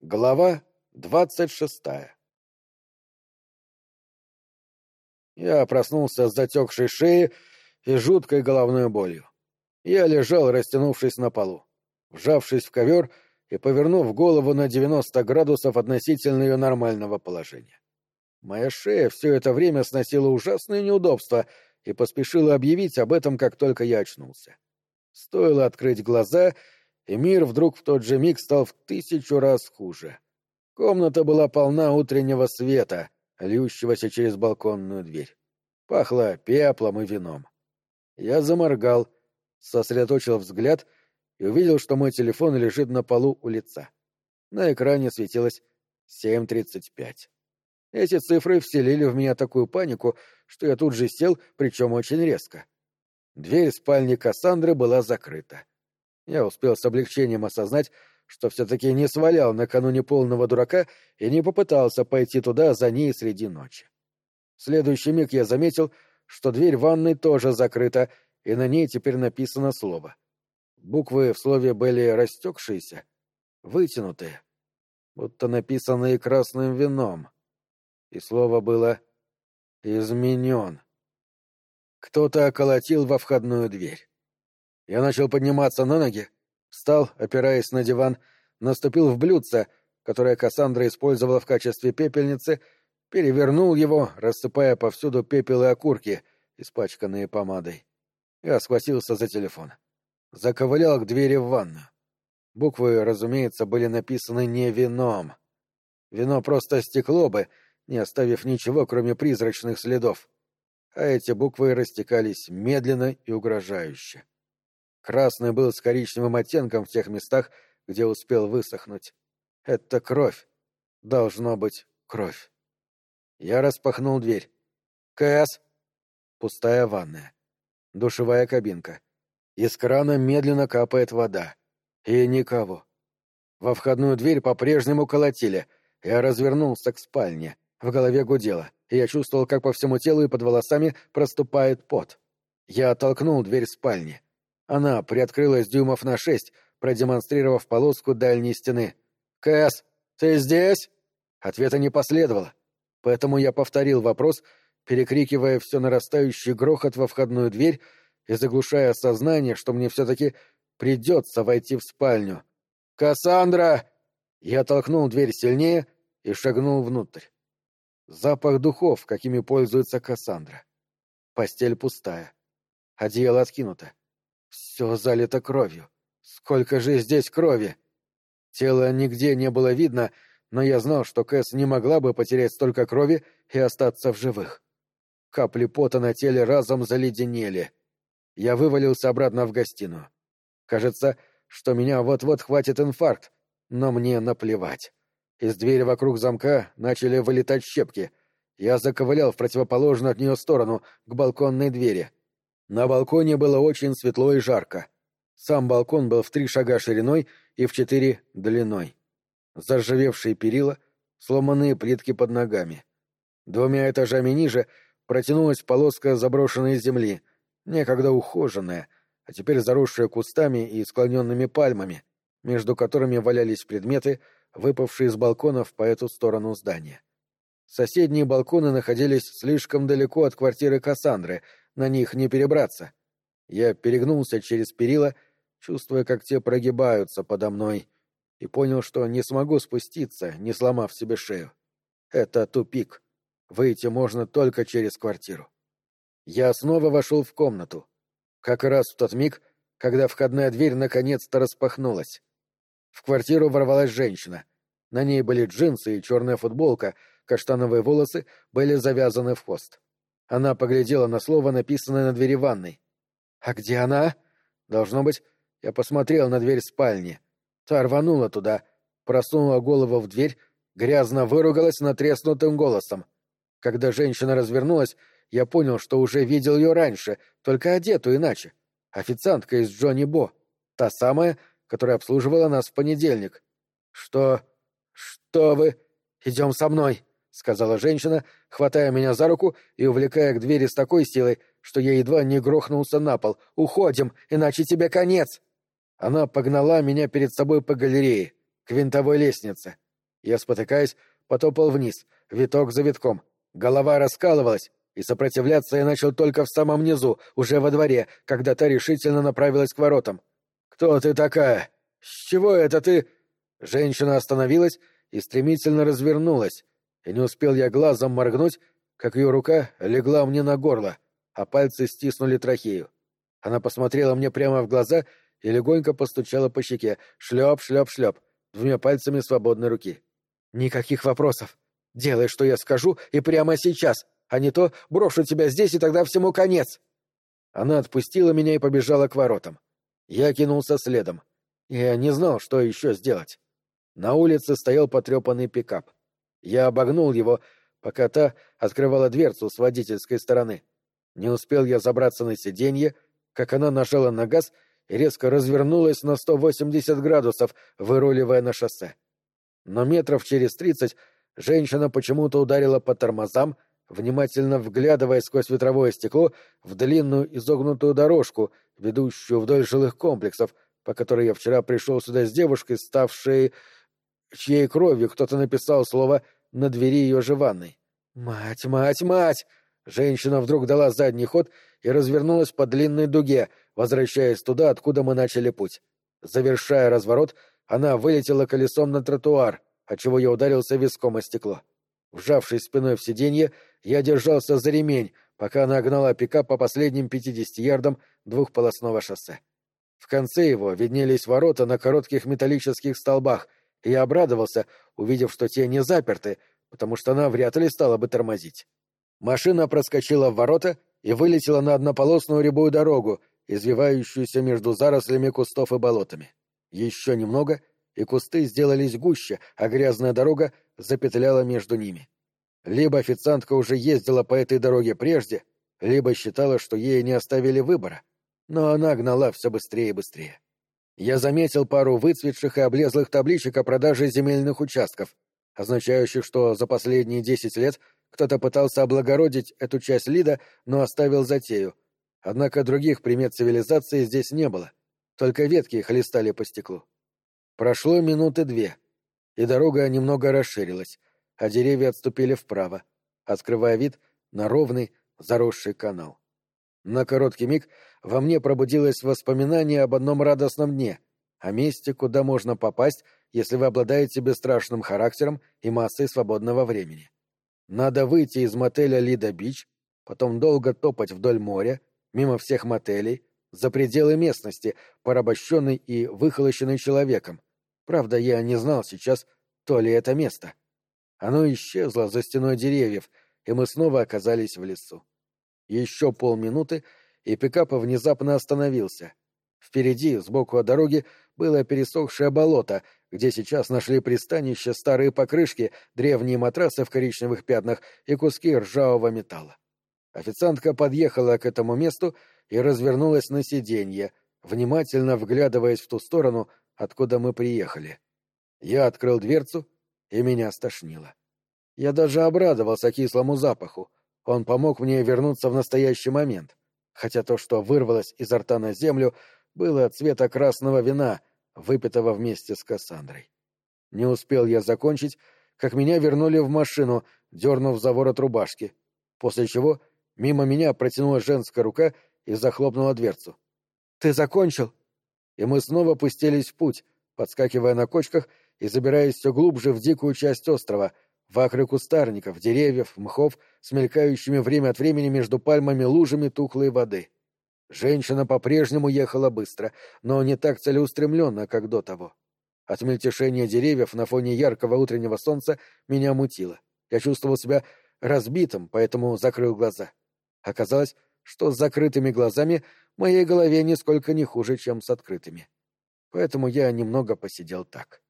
Глава двадцать шестая Я проснулся с затекшей шеей и жуткой головной болью. Я лежал, растянувшись на полу, вжавшись в ковер и повернув голову на девяносто градусов относительно ее нормального положения. Моя шея все это время сносила ужасные неудобства и поспешила объявить об этом, как только я очнулся. Стоило открыть глаза — и мир вдруг в тот же миг стал в тысячу раз хуже. Комната была полна утреннего света, льющегося через балконную дверь. Пахло пеплом и вином. Я заморгал, сосредоточил взгляд и увидел, что мой телефон лежит на полу у лица. На экране светилось 7.35. Эти цифры вселили в меня такую панику, что я тут же сел, причем очень резко. Дверь спальни Кассандры была закрыта. Я успел с облегчением осознать, что все-таки не свалял накануне полного дурака и не попытался пойти туда за ней среди ночи. В следующий миг я заметил, что дверь ванной тоже закрыта, и на ней теперь написано слово. Буквы в слове были растекшиеся, вытянутые, будто написанные красным вином. И слово было «изменен». Кто-то околотил во входную дверь. Я начал подниматься на ноги, встал, опираясь на диван, наступил в блюдце, которое Кассандра использовала в качестве пепельницы, перевернул его, рассыпая повсюду пепел и окурки, испачканные помадой. Я схватился за телефон. Заковылял к двери в ванну. Буквы, разумеется, были написаны не вином. Вино просто стекло бы, не оставив ничего, кроме призрачных следов. А эти буквы растекались медленно и угрожающе. Красный был с коричневым оттенком в тех местах, где успел высохнуть. Это кровь. Должно быть кровь. Я распахнул дверь. «КС!» Пустая ванная. Душевая кабинка. Из крана медленно капает вода. И никого. Во входную дверь по-прежнему колотили. Я развернулся к спальне. В голове гудело, я чувствовал, как по всему телу и под волосами проступает пот. Я оттолкнул дверь спальни. Она приоткрылась дюймов на шесть, продемонстрировав полоску дальней стены. «Кэс, ты здесь?» Ответа не последовало, поэтому я повторил вопрос, перекрикивая все нарастающий грохот во входную дверь и заглушая сознание, что мне все-таки придется войти в спальню. «Кассандра!» Я толкнул дверь сильнее и шагнул внутрь. Запах духов, какими пользуется Кассандра. Постель пустая. Одеяло откинуто. Все залито кровью. Сколько же здесь крови! Тела нигде не было видно, но я знал, что Кэс не могла бы потерять столько крови и остаться в живых. Капли пота на теле разом заледенели. Я вывалился обратно в гостиную. Кажется, что меня вот-вот хватит инфаркт, но мне наплевать. Из двери вокруг замка начали вылетать щепки. Я заковылял в противоположную от нее сторону, к балконной двери — на балконе было очень светло и жарко. Сам балкон был в три шага шириной и в четыре длиной. Заржавевшие перила, сломанные плитки под ногами. Двумя этажами ниже протянулась полоска заброшенной земли, некогда ухоженная, а теперь заросшая кустами и склоненными пальмами, между которыми валялись предметы, выпавшие из балконов по эту сторону здания. Соседние балконы находились слишком далеко от квартиры Кассандры, на них не перебраться. Я перегнулся через перила, чувствуя, как те прогибаются подо мной, и понял, что не смогу спуститься, не сломав себе шею. Это тупик. Выйти можно только через квартиру. Я снова вошел в комнату. Как раз в тот миг, когда входная дверь наконец-то распахнулась. В квартиру ворвалась женщина. На ней были джинсы и черная футболка, каштановые волосы были завязаны в хвост. Она поглядела на слово, написанное на двери ванной. «А где она?» «Должно быть, я посмотрел на дверь спальни. Та рванула туда, просунула голову в дверь, грязно выругалась натреснутым голосом. Когда женщина развернулась, я понял, что уже видел ее раньше, только одетую иначе. Официантка из Джонни Бо. Та самая, которая обслуживала нас в понедельник. «Что... что вы... Идем со мной!» — сказала женщина, хватая меня за руку и увлекая к двери с такой силой, что я едва не грохнулся на пол. «Уходим, иначе тебе конец!» Она погнала меня перед собой по галерее, к винтовой лестнице. Я, спотыкаясь, потопал вниз, виток за витком. Голова раскалывалась, и сопротивляться я начал только в самом низу, уже во дворе, когда та решительно направилась к воротам. «Кто ты такая? С чего это ты...» Женщина остановилась и стремительно развернулась, и не успел я глазом моргнуть, как ее рука легла мне на горло, а пальцы стиснули трахею. Она посмотрела мне прямо в глаза и легонько постучала по щеке. Шлеп, шлеп, шлеп, двумя пальцами свободной руки. «Никаких вопросов. Делай, что я скажу, и прямо сейчас, а не то брошу тебя здесь, и тогда всему конец!» Она отпустила меня и побежала к воротам. Я кинулся следом. Я не знал, что еще сделать. На улице стоял потрепанный пикап. Я обогнул его, пока та открывала дверцу с водительской стороны. Не успел я забраться на сиденье, как она нажала на газ и резко развернулась на 180 градусов, выруливая на шоссе. Но метров через тридцать женщина почему-то ударила по тормозам, внимательно вглядываясь сквозь ветровое стекло в длинную изогнутую дорожку, ведущую вдоль жилых комплексов, по которой я вчера пришел сюда с девушкой, ставшей... чьей кровью кто-то написал слово на двери ее же ванной. «Мать, мать, мать!» Женщина вдруг дала задний ход и развернулась по длинной дуге, возвращаясь туда, откуда мы начали путь. Завершая разворот, она вылетела колесом на тротуар, отчего я ударился виском о стекло. Вжавшись спиной в сиденье, я держался за ремень, пока она гнала пикап по последним пятидесяти ярдам двухполосного шоссе. В конце его виднелись ворота на коротких металлических столбах, и я обрадовался, увидев, что те не заперты, потому что она вряд ли стала бы тормозить. Машина проскочила в ворота и вылетела на однополосную рябую дорогу, извивающуюся между зарослями кустов и болотами. Еще немного, и кусты сделались гуще, а грязная дорога запетляла между ними. Либо официантка уже ездила по этой дороге прежде, либо считала, что ей не оставили выбора, но она гнала все быстрее и быстрее. Я заметил пару выцветших и облезлых табличек о продаже земельных участков, означающих, что за последние десять лет кто-то пытался облагородить эту часть Лида, но оставил затею. Однако других примет цивилизации здесь не было, только ветки хлестали по стеклу. Прошло минуты две, и дорога немного расширилась, а деревья отступили вправо, открывая вид на ровный, заросший канал. На короткий миг во мне пробудилось воспоминание об одном радостном дне, о месте, куда можно попасть, если вы обладаете бесстрашным характером и массой свободного времени. Надо выйти из мотеля Лида-Бич, потом долго топать вдоль моря, мимо всех мотелей, за пределы местности, порабощенный и выхолощенный человеком. Правда, я не знал сейчас, то ли это место. Оно исчезло за стеной деревьев, и мы снова оказались в лесу. Еще полминуты, и пикап внезапно остановился. Впереди, сбоку от дороги, было пересохшее болото, где сейчас нашли пристанище старые покрышки, древние матрасы в коричневых пятнах и куски ржавого металла. Официантка подъехала к этому месту и развернулась на сиденье, внимательно вглядываясь в ту сторону, откуда мы приехали. Я открыл дверцу, и меня стошнило. Я даже обрадовался кислому запаху. Он помог мне вернуться в настоящий момент, хотя то, что вырвалось изо рта на землю, было цвета красного вина, выпитого вместе с Кассандрой. Не успел я закончить, как меня вернули в машину, дернув за ворот рубашки, после чего мимо меня протянула женская рука и захлопнула дверцу. «Ты закончил?» И мы снова пустились в путь, подскакивая на кочках и забираясь все глубже в дикую часть острова, в акры кустарников, деревьев, мхов, смелькающими время от времени между пальмами лужами тухлой воды. Женщина по-прежнему ехала быстро, но не так целеустремленно, как до того. От мельтешения деревьев на фоне яркого утреннего солнца меня мутило. Я чувствовал себя разбитым, поэтому закрыл глаза. Оказалось, что с закрытыми глазами моей голове нисколько не хуже, чем с открытыми. Поэтому я немного посидел так.